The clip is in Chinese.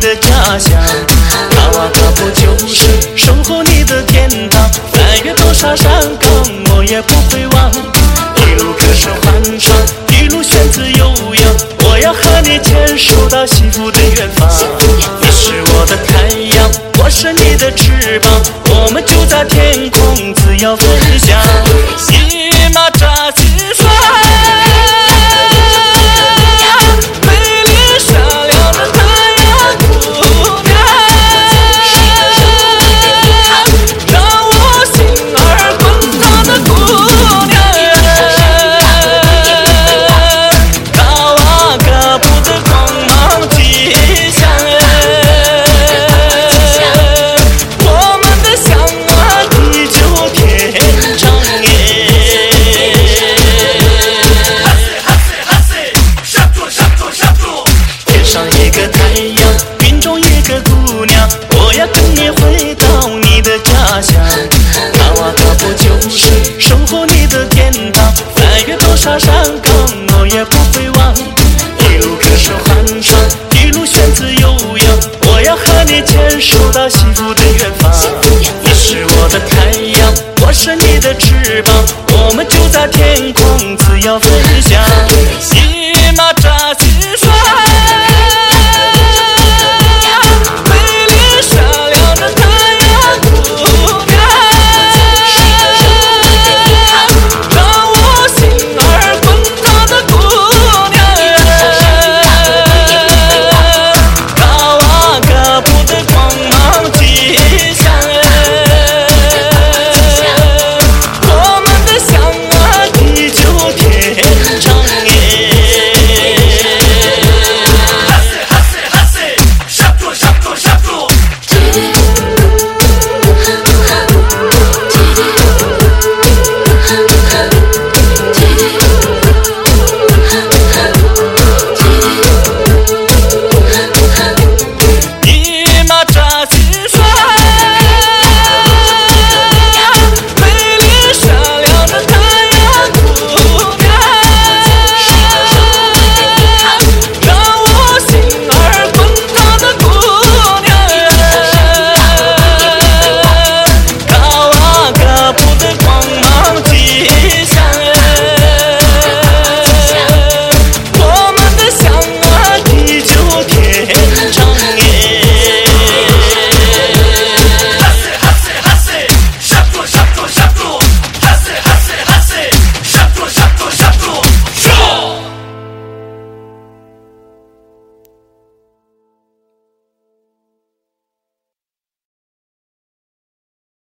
的家乡卡瓦卡布就是守护你的天堂翻越多少山岗我也不会忘。一路歌声欢唱一路选择悠扬我要和你牵手到幸福的远方。你是我的太阳我是你的翅膀我们就在天空自由飞翔。心那扎西双的家乡。高啊高不就是守护你的天堂？翻越多少山岗，我也不会忘。一路歌声欢唱，一路选择悠扬，我要和你牵手到幸福的远方。你是我的太阳，我是你的翅膀，我们就在天空自由飞